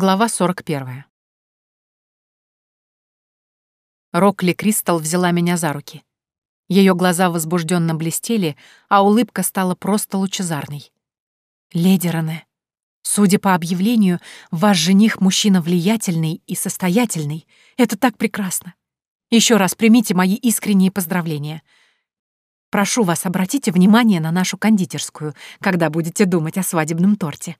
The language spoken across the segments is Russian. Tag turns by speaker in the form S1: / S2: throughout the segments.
S1: Глава 41. Рокли Кристал взяла меня за руки. Ее глаза возбужденно блестели, а улыбка стала просто лучезарной. «Леди судя по объявлению, ваш жених мужчина влиятельный и состоятельный. Это так прекрасно. Еще раз примите мои искренние поздравления. Прошу вас, обратите внимание на нашу кондитерскую, когда будете думать о свадебном торте».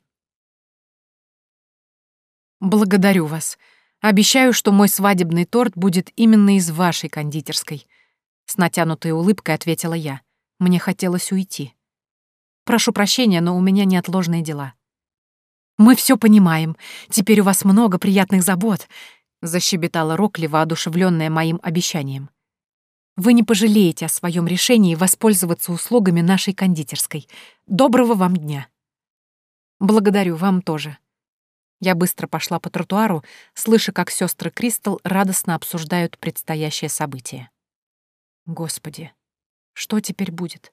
S1: «Благодарю вас. Обещаю, что мой свадебный торт будет именно из вашей кондитерской», — с натянутой улыбкой ответила я. Мне хотелось уйти. «Прошу прощения, но у меня неотложные дела». «Мы все понимаем. Теперь у вас много приятных забот», — защебетала Рокли, воодушевленная моим обещанием. «Вы не пожалеете о своем решении воспользоваться услугами нашей кондитерской. Доброго вам дня!» «Благодарю вам тоже», я быстро пошла по тротуару, слыша, как сестры Кристал радостно обсуждают предстоящее событие. Господи, что теперь будет?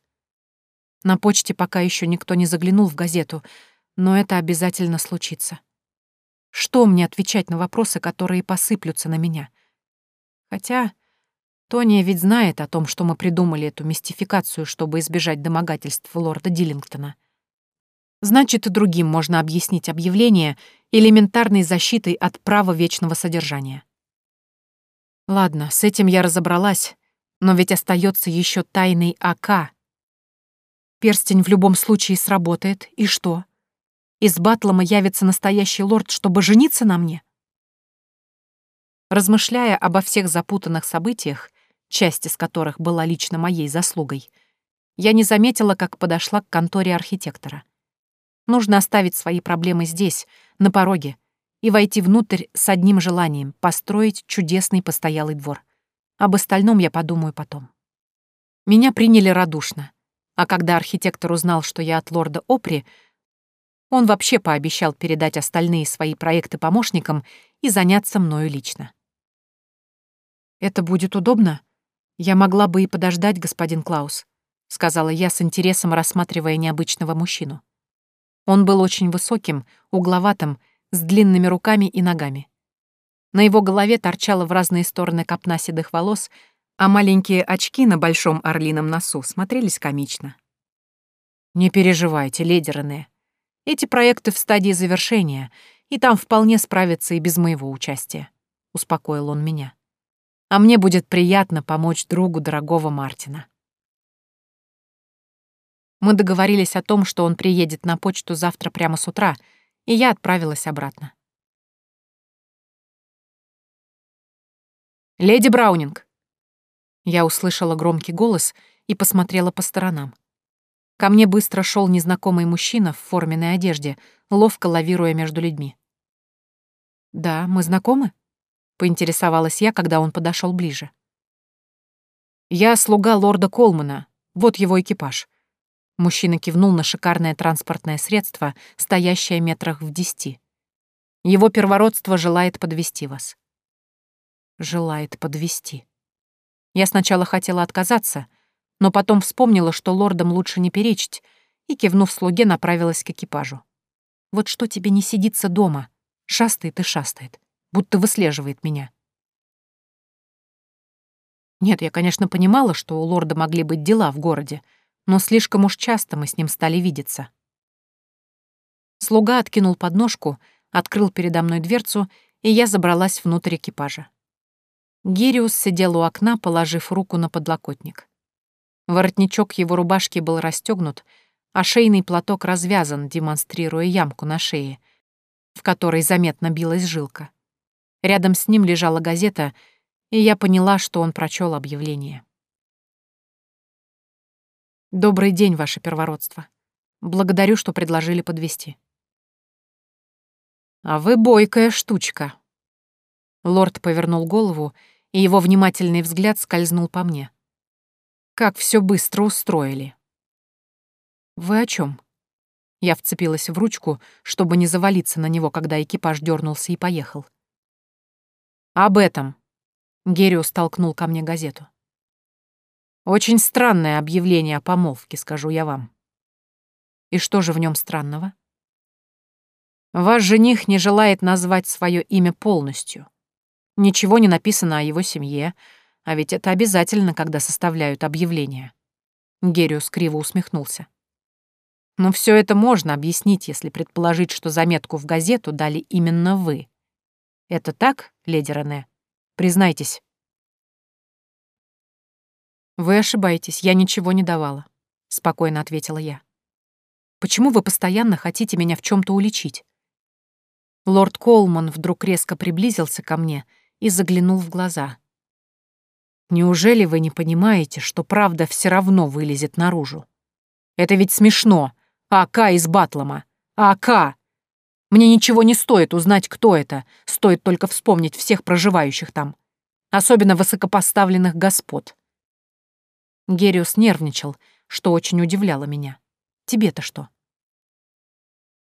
S1: На почте пока еще никто не заглянул в газету, но это обязательно случится. Что мне отвечать на вопросы, которые посыплются на меня? Хотя Тония ведь знает о том, что мы придумали эту мистификацию, чтобы избежать домогательств лорда Диллингтона. Значит, и другим можно объяснить объявление элементарной защитой от права вечного содержания. Ладно, с этим я разобралась, но ведь остается еще тайный АК. Перстень в любом случае сработает, и что? Из Батлома явится настоящий лорд, чтобы жениться на мне? Размышляя обо всех запутанных событиях, часть из которых была лично моей заслугой, я не заметила, как подошла к конторе архитектора — Нужно оставить свои проблемы здесь, на пороге, и войти внутрь с одним желанием — построить чудесный постоялый двор. Об остальном я подумаю потом. Меня приняли радушно, а когда архитектор узнал, что я от лорда Опри, он вообще пообещал передать остальные свои проекты помощникам и заняться мною лично. «Это будет удобно? Я могла бы и подождать, господин Клаус», — сказала я с интересом, рассматривая необычного мужчину. Он был очень высоким, угловатым, с длинными руками и ногами. На его голове торчала в разные стороны копна седых волос, а маленькие очки на большом орлином носу смотрелись комично. «Не переживайте, леди. Эти проекты в стадии завершения, и там вполне справятся и без моего участия», — успокоил он меня. «А мне будет приятно помочь другу дорогого Мартина». Мы договорились о том, что он приедет на почту завтра прямо с утра, и я отправилась обратно. «Леди Браунинг!» Я услышала громкий голос и посмотрела по сторонам. Ко мне быстро шел незнакомый мужчина в форменной одежде, ловко лавируя между людьми. «Да, мы знакомы?» — поинтересовалась я, когда он подошел ближе. «Я слуга лорда Колмана, вот его экипаж. Мужчина кивнул на шикарное транспортное средство, стоящее метрах в десяти. Его первородство желает подвести вас. Желает подвести. Я сначала хотела отказаться, но потом вспомнила, что лордам лучше не перечить, и, кивнув слуге, направилась к экипажу. Вот что тебе не сидится дома, шастает и шастает, будто выслеживает меня. Нет, я, конечно, понимала, что у лорда могли быть дела в городе, но слишком уж часто мы с ним стали видеться. Слуга откинул подножку, открыл передо мной дверцу, и я забралась внутрь экипажа. Гириус сидел у окна, положив руку на подлокотник. Воротничок его рубашки был расстегнут, а шейный платок развязан, демонстрируя ямку на шее, в которой заметно билась жилка. Рядом с ним лежала газета, и я поняла, что он прочел объявление. Добрый день, ваше первородство. Благодарю, что предложили подвести. А вы бойкая штучка. Лорд повернул голову, и его внимательный взгляд скользнул по мне. Как все быстро устроили. Вы о чем? Я вцепилась в ручку, чтобы не завалиться на него, когда экипаж дернулся и поехал. Об этом. Гериус толкнул ко мне газету. Очень странное объявление о помолвке, скажу я вам. И что же в нем странного? Ваш жених не желает назвать свое имя полностью. Ничего не написано о его семье, а ведь это обязательно, когда составляют объявление. Гериус криво усмехнулся. Но все это можно объяснить, если предположить, что заметку в газету дали именно вы. Это так, леди Рене? Признайтесь. Вы ошибаетесь, я ничего не давала, спокойно ответила я. Почему вы постоянно хотите меня в чем то уличить? Лорд Колман вдруг резко приблизился ко мне и заглянул в глаза. Неужели вы не понимаете, что правда все равно вылезет наружу? Это ведь смешно. АК из Батлома. АК! Мне ничего не стоит узнать, кто это, стоит только вспомнить всех проживающих там. Особенно высокопоставленных господ. Гериус нервничал, что очень удивляло меня. Тебе-то что?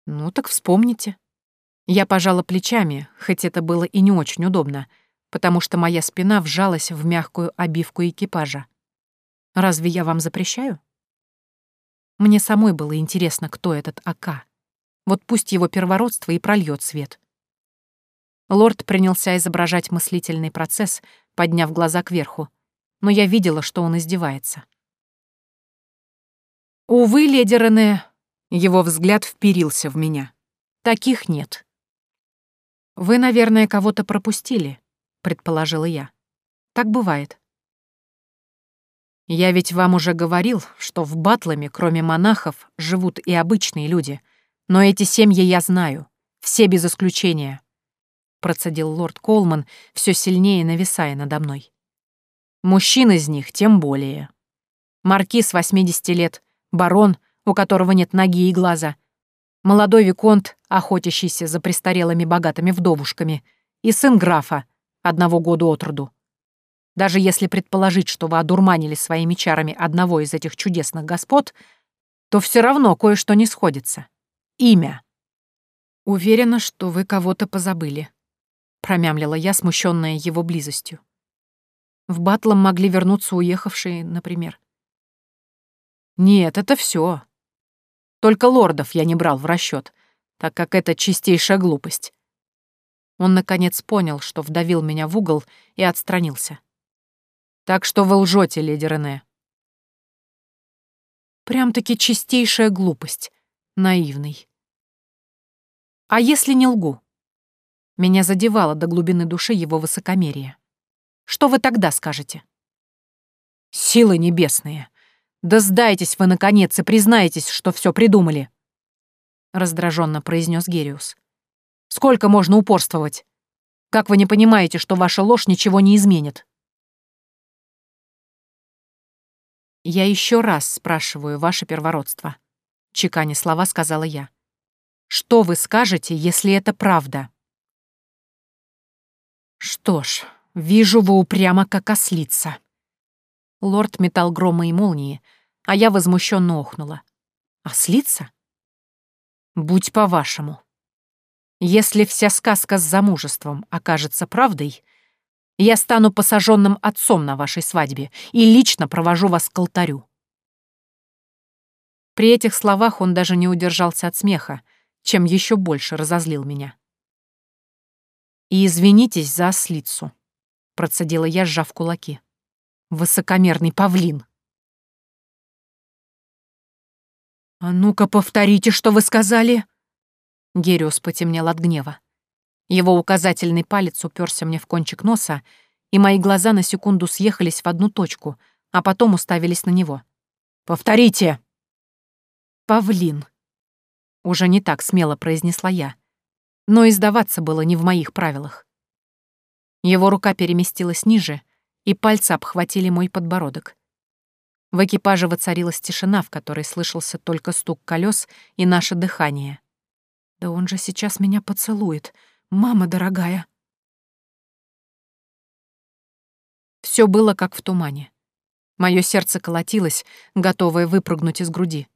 S1: Ну так вспомните. Я пожала плечами, хоть это было и не очень удобно, потому что моя спина вжалась в мягкую обивку экипажа. Разве я вам запрещаю? Мне самой было интересно, кто этот АК. Вот пусть его первородство и прольет свет. Лорд принялся изображать мыслительный процесс, подняв глаза кверху, но я видела, что он издевается. «Увы, леди Рене», — его взгляд вперился в меня. «Таких нет». «Вы, наверное, кого-то пропустили», — предположила я. «Так бывает». «Я ведь вам уже говорил, что в Батламе, кроме монахов, живут и обычные люди, но эти семьи я знаю, все без исключения», — процедил лорд Колман, все сильнее нависая надо мной. Мужчин из них тем более. Маркиз 80 лет, барон, у которого нет ноги и глаза, молодой виконт, охотящийся за престарелыми богатыми вдовушками, и сын графа, одного года от роду. Даже если предположить, что вы одурманили своими чарами одного из этих чудесных господ, то все равно кое-что не сходится. Имя. Уверена, что вы кого-то позабыли, промямлила я, смущенная его близостью. В Батлом могли вернуться уехавшие, например. Нет, это все. Только лордов я не брал в расчет, так как это чистейшая глупость. Он, наконец, понял, что вдавил меня в угол и отстранился. Так что вы лжете, леди Рене. Прям-таки чистейшая глупость. Наивный. А если не лгу? Меня задевало до глубины души его высокомерие. Что вы тогда скажете? Силы небесные! Да сдайтесь вы, наконец, и признайтесь, что все придумали!» Раздраженно произнес Гериус. «Сколько можно упорствовать? Как вы не понимаете, что ваша ложь ничего не изменит?» «Я еще раз спрашиваю ваше первородство», — чеканя слова сказала я. «Что вы скажете, если это правда?» «Что ж, Вижу, вы упрямо как ослица. Лорд метал грома и молнии, а я возмущенно охнула. Ослица? Будь по-вашему. Если вся сказка с замужеством окажется правдой, я стану посаженным отцом на вашей свадьбе и лично провожу вас к алтарю. При этих словах он даже не удержался от смеха, чем еще больше разозлил меня. И извинитесь за ослицу процедила я, сжав кулаки. Высокомерный павлин. «А ну-ка повторите, что вы сказали!» Гериус потемнел от гнева. Его указательный палец уперся мне в кончик носа, и мои глаза на секунду съехались в одну точку, а потом уставились на него. «Повторите!» «Павлин!» Уже не так смело произнесла я, но и сдаваться было не в моих правилах. Его рука переместилась ниже, и пальцы обхватили мой подбородок. В экипаже воцарилась тишина, в которой слышался только стук колес и наше дыхание. «Да он же сейчас меня поцелует, мама дорогая!» Все было как в тумане. Мое сердце колотилось, готовое выпрыгнуть из груди.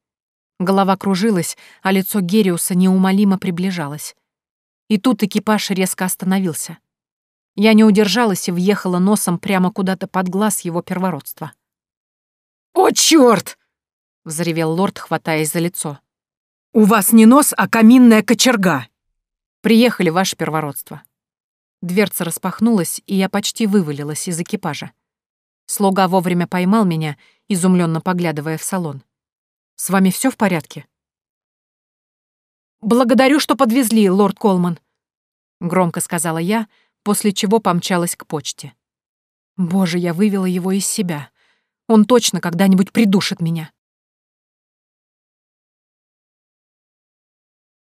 S1: Голова кружилась, а лицо Гериуса неумолимо приближалось. И тут экипаж резко остановился — я не удержалась и въехала носом прямо куда-то под глаз его первородства. «О, чёрт!» — взревел лорд, хватаясь за лицо. «У вас не нос, а каминная кочерга. Приехали, ваше первородство». Дверца распахнулась, и я почти вывалилась из экипажа. Слуга вовремя поймал меня, изумленно поглядывая в салон. «С вами все в порядке?» «Благодарю, что подвезли, лорд Колман», — громко сказала я, после чего помчалась к почте. Боже, я вывела его из себя. Он точно когда-нибудь придушит меня.